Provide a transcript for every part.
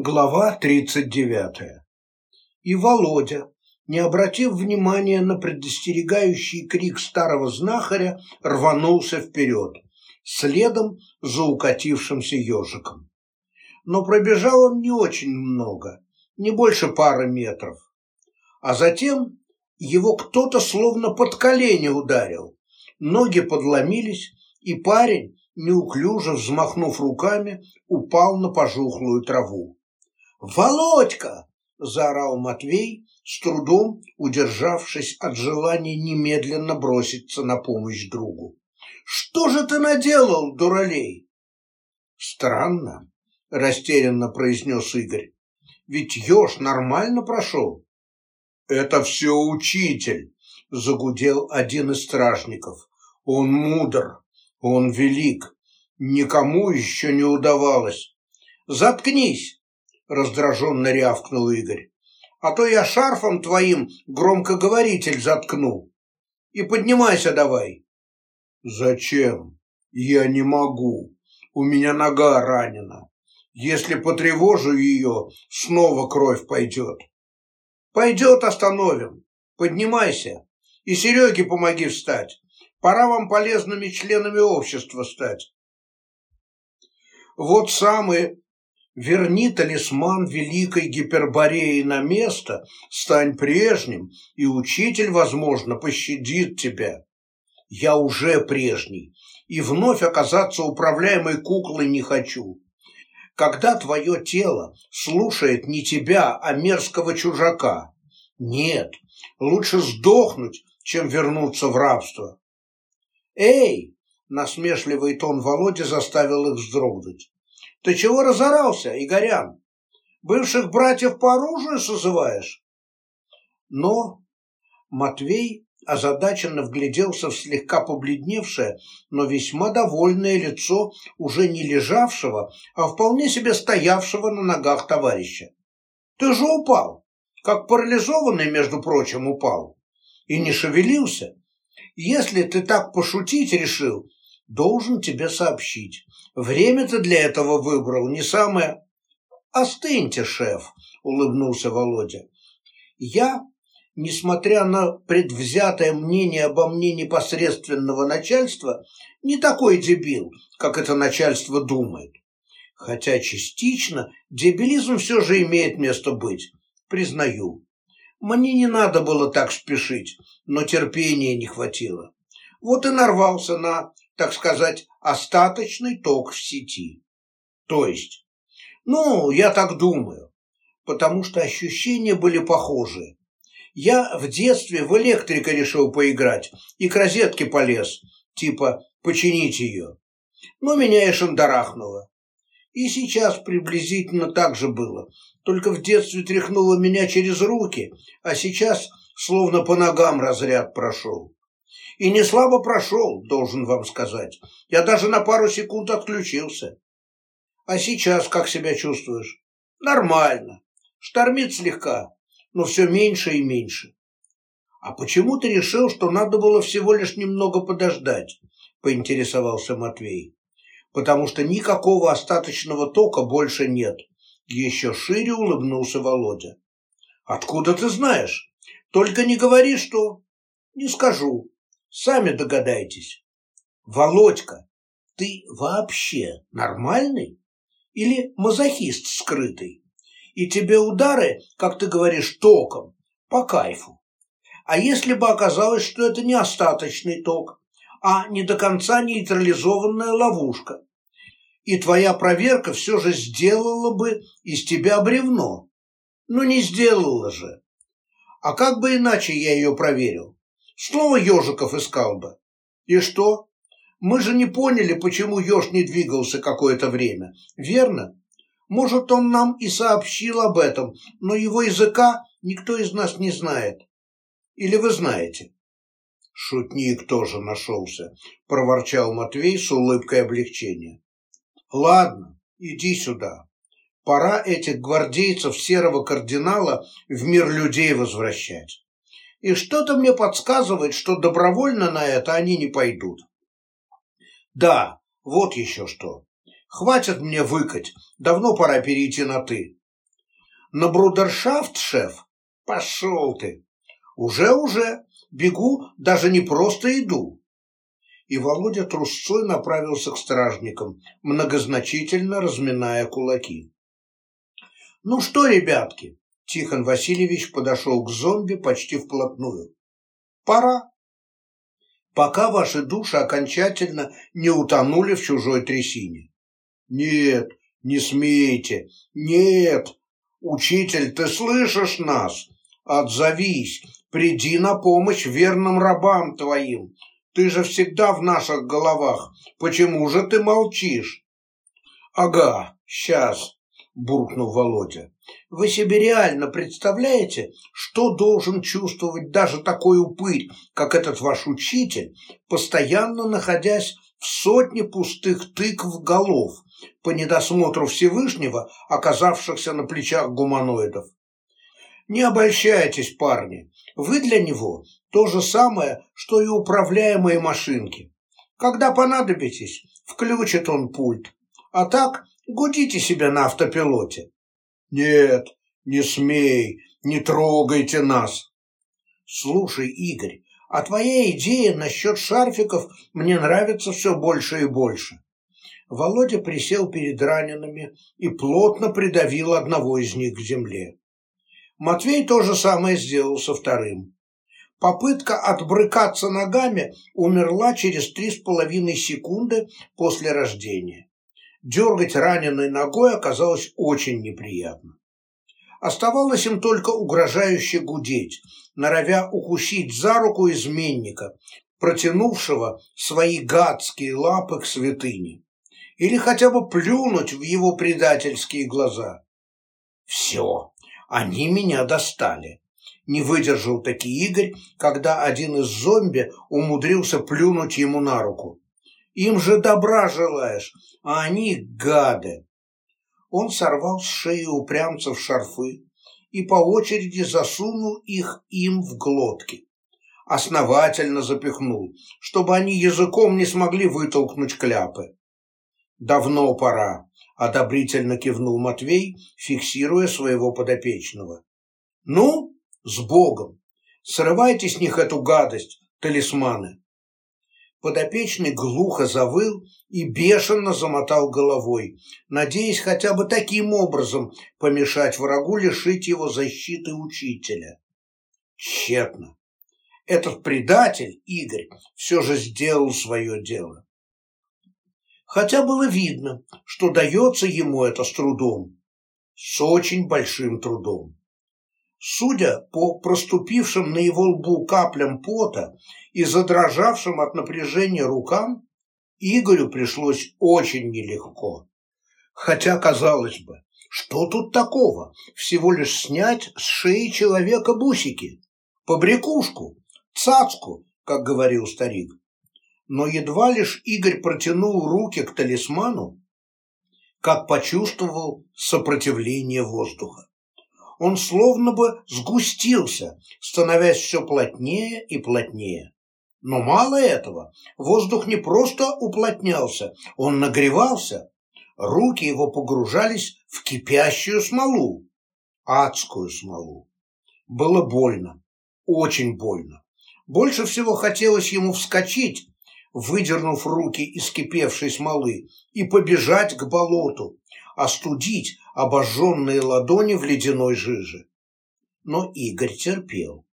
Глава 39. И Володя, не обратив внимания на предостерегающий крик старого знахаря, рванулся вперед, следом за укатившимся ежиком. Но пробежал он не очень много, не больше пары метров. А затем его кто-то словно под колени ударил, ноги подломились, и парень, неуклюже взмахнув руками, упал на пожухлую траву. «Володька!» – заорал Матвей, с трудом удержавшись от желания немедленно броситься на помощь другу. «Что же ты наделал, дуралей?» «Странно», – растерянно произнес Игорь. «Ведь еж нормально прошел». «Это все учитель», – загудел один из стражников. «Он мудр, он велик, никому еще не удавалось». «Заткнись!» Раздраженно рявкнул Игорь. А то я шарфом твоим громкоговоритель заткну. И поднимайся давай. Зачем? Я не могу. У меня нога ранена. Если потревожу ее, снова кровь пойдет. Пойдет, остановим. Поднимайся. И Сереге помоги встать. Пора вам полезными членами общества стать. Вот самые Верни талисман великой Гипербореи на место, стань прежним, и учитель, возможно, пощадит тебя. Я уже прежний, и вновь оказаться управляемой куклой не хочу. Когда твое тело слушает не тебя, а мерзкого чужака. Нет, лучше сдохнуть, чем вернуться в рабство. Эй! Насмешливый тон Володи заставил их вздрогнуть. Ты чего разорался, Игорян? Бывших братьев по оружию созываешь? Но Матвей озадаченно вгляделся в слегка побледневшее, но весьма довольное лицо уже не лежавшего, а вполне себе стоявшего на ногах товарища. Ты же упал, как парализованный, между прочим, упал, и не шевелился. Если ты так пошутить решил, должен тебе сообщить. Время-то для этого выбрал не самое... Остыньте, шеф, улыбнулся Володя. Я, несмотря на предвзятое мнение обо мне непосредственного начальства, не такой дебил, как это начальство думает. Хотя частично дебилизм все же имеет место быть, признаю. Мне не надо было так спешить, но терпения не хватило. Вот и нарвался на так сказать, остаточный ток в сети. То есть, ну, я так думаю, потому что ощущения были похожие. Я в детстве в электрика решил поиграть и к розетке полез, типа починить ее. Но меня и шандарахнуло. И сейчас приблизительно так же было, только в детстве тряхнуло меня через руки, а сейчас словно по ногам разряд прошел. И не слабо прошел, должен вам сказать. Я даже на пару секунд отключился. А сейчас как себя чувствуешь? Нормально. Штормит слегка, но все меньше и меньше. А почему ты решил, что надо было всего лишь немного подождать? Поинтересовался Матвей. Потому что никакого остаточного тока больше нет. Еще шире улыбнулся Володя. Откуда ты знаешь? Только не говори, что... Не скажу. Сами догадайтесь. Володька, ты вообще нормальный? Или мазохист скрытый? И тебе удары, как ты говоришь, током, по кайфу. А если бы оказалось, что это не остаточный ток, а не до конца нейтрализованная ловушка, и твоя проверка все же сделала бы из тебя бревно. Ну не сделала же. А как бы иначе я ее проверил? Снова ежиков искал бы. И что? Мы же не поняли, почему еж не двигался какое-то время, верно? Может, он нам и сообщил об этом, но его языка никто из нас не знает. Или вы знаете? Шутник тоже нашелся, проворчал Матвей с улыбкой облегчения. Ладно, иди сюда. Пора этих гвардейцев серого кардинала в мир людей возвращать и что-то мне подсказывает, что добровольно на это они не пойдут. Да, вот еще что. Хватит мне выкать, давно пора перейти на «ты». На брудершафт, шеф? Пошел ты. Уже-уже. Бегу, даже не просто иду. И Володя трусцой направился к стражникам, многозначительно разминая кулаки. Ну что, ребятки, Тихон Васильевич подошел к зомби почти вплотную. Пора. Пока ваши души окончательно не утонули в чужой трясине. Нет, не смейте. Нет. Учитель, ты слышишь нас? Отзовись. Приди на помощь верным рабам твоим. Ты же всегда в наших головах. Почему же ты молчишь? Ага, сейчас буркнул Володя. Вы себе реально представляете, что должен чувствовать даже такой упырь, как этот ваш учитель, постоянно находясь в сотне пустых тыкв голов, по недосмотру Всевышнего, оказавшихся на плечах гуманоидов? Не обольщайтесь, парни, вы для него то же самое, что и управляемые машинки. Когда понадобитесь, включит он пульт, а так Гудите себя на автопилоте. Нет, не смей, не трогайте нас. Слушай, Игорь, а твоя идея насчет шарфиков мне нравится все больше и больше. Володя присел перед ранеными и плотно придавил одного из них к земле. Матвей то же самое сделал со вторым. Попытка отбрыкаться ногами умерла через три с половиной секунды после рождения. Дергать раненой ногой оказалось очень неприятно. Оставалось им только угрожающе гудеть, норовя укусить за руку изменника, протянувшего свои гадские лапы к святыне, или хотя бы плюнуть в его предательские глаза. Все, они меня достали. Не выдержал таки Игорь, когда один из зомби умудрился плюнуть ему на руку. Им же добра желаешь, а они гады. Он сорвал с шеи упрямцев шарфы и по очереди засунул их им в глотки. Основательно запихнул, чтобы они языком не смогли вытолкнуть кляпы. «Давно пора», — одобрительно кивнул Матвей, фиксируя своего подопечного. «Ну, с Богом! Срывайте с них эту гадость, талисманы!» Подопечный глухо завыл и бешено замотал головой, надеясь хотя бы таким образом помешать врагу лишить его защиты учителя. Тщетно. Этот предатель, Игорь, все же сделал свое дело. Хотя было видно, что дается ему это с трудом, с очень большим трудом. Судя по проступившим на его лбу каплям пота и задрожавшим от напряжения рукам, Игорю пришлось очень нелегко. Хотя, казалось бы, что тут такого? Всего лишь снять с шеи человека бусики, побрякушку, цацку, как говорил старик. Но едва лишь Игорь протянул руки к талисману, как почувствовал сопротивление воздуха он словно бы сгустился, становясь все плотнее и плотнее. Но мало этого, воздух не просто уплотнялся, он нагревался. Руки его погружались в кипящую смолу, адскую смолу. Было больно, очень больно. Больше всего хотелось ему вскочить, выдернув руки из кипевшей смолы, и побежать к болоту, остудить обожженные ладони в ледяной жиже. Но Игорь терпел.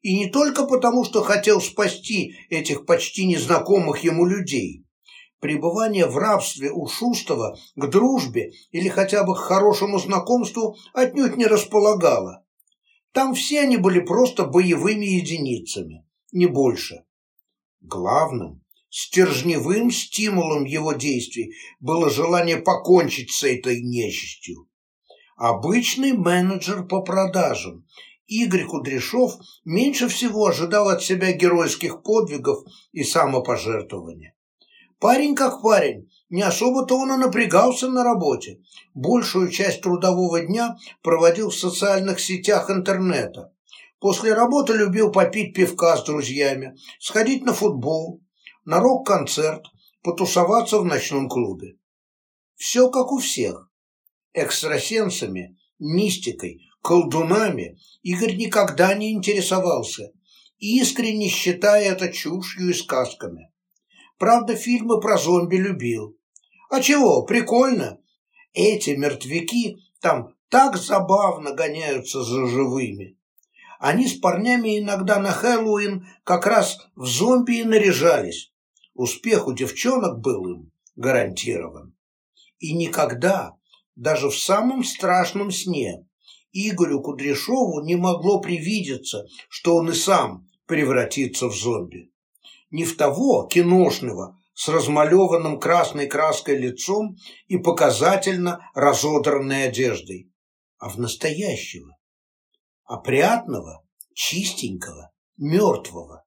И не только потому, что хотел спасти этих почти незнакомых ему людей. Пребывание в рабстве у Шустова к дружбе или хотя бы к хорошему знакомству отнюдь не располагало. Там все они были просто боевыми единицами, не больше. Главным Стержневым стимулом его действий было желание покончить с этой нечистью. Обычный менеджер по продажам Игорь Кудряшов меньше всего ожидал от себя геройских подвигов и самопожертвования. Парень как парень, не особо-то он и напрягался на работе. Большую часть трудового дня проводил в социальных сетях интернета. После работы любил попить пивка с друзьями, сходить на футбол, на рок-концерт, потусоваться в ночном клубе. Все как у всех. Экстрасенсами мистикой, колдунами Игорь никогда не интересовался, искренне считая это чушью и сказками. Правда, фильмы про зомби любил. А чего, прикольно. Эти мертвяки там так забавно гоняются за живыми. Они с парнями иногда на Хэллоуин как раз в зомби и наряжались. Успех у девчонок был им гарантирован. И никогда, даже в самом страшном сне, Игорю Кудряшову не могло привидеться, что он и сам превратится в зомби. Не в того киношного, с размалеванным красной краской лицом и показательно разодранной одеждой, а в настоящего, опрятного, чистенького, мертвого.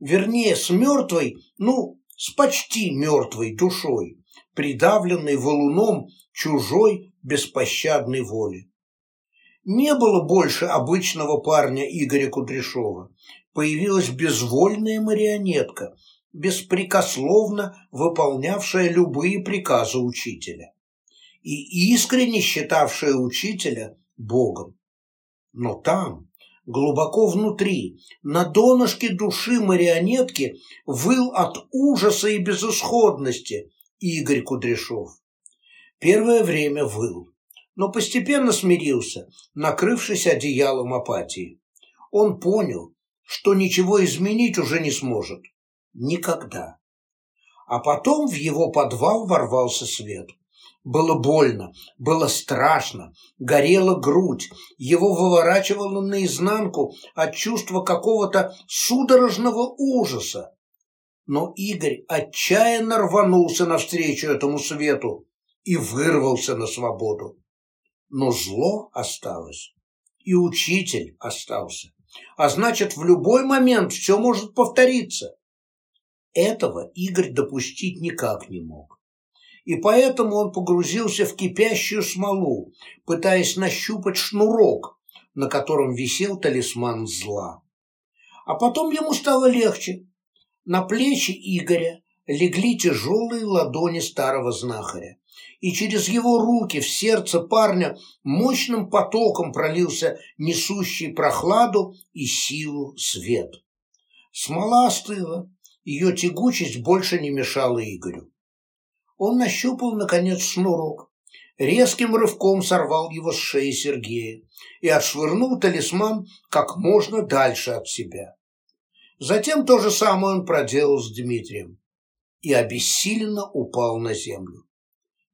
Вернее, с мертвой, ну, с почти мертвой душой, придавленной валуном чужой беспощадной воли. Не было больше обычного парня Игоря Кудряшова. Появилась безвольная марионетка, беспрекословно выполнявшая любые приказы учителя и искренне считавшая учителя Богом. Но там, глубоко внутри, на донышке души марионетки выл от ужаса и безысходности Игорь Кудряшов. Первое время выл, но постепенно смирился, накрывшись одеялом апатии. Он понял, что ничего изменить уже не сможет. Никогда. А потом в его подвал ворвался свет. Было больно, было страшно, горела грудь, его выворачивало наизнанку от чувства какого-то судорожного ужаса. Но Игорь отчаянно рванулся навстречу этому свету и вырвался на свободу. Но зло осталось, и учитель остался. А значит, в любой момент все может повториться. Этого Игорь допустить никак не мог. И поэтому он погрузился в кипящую смолу, пытаясь нащупать шнурок, на котором висел талисман зла. А потом ему стало легче. На плечи Игоря легли тяжелые ладони старого знахаря, и через его руки в сердце парня мощным потоком пролился несущий прохладу и силу свет. Смола остыла, ее тягучесть больше не мешала Игорю. Он нащупал, наконец, шнурок, резким рывком сорвал его с шеи Сергея и отшвырнул талисман как можно дальше от себя. Затем то же самое он проделал с Дмитрием и обессиленно упал на землю.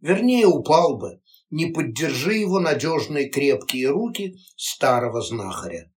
Вернее, упал бы, не поддержи его надежные крепкие руки старого знахаря.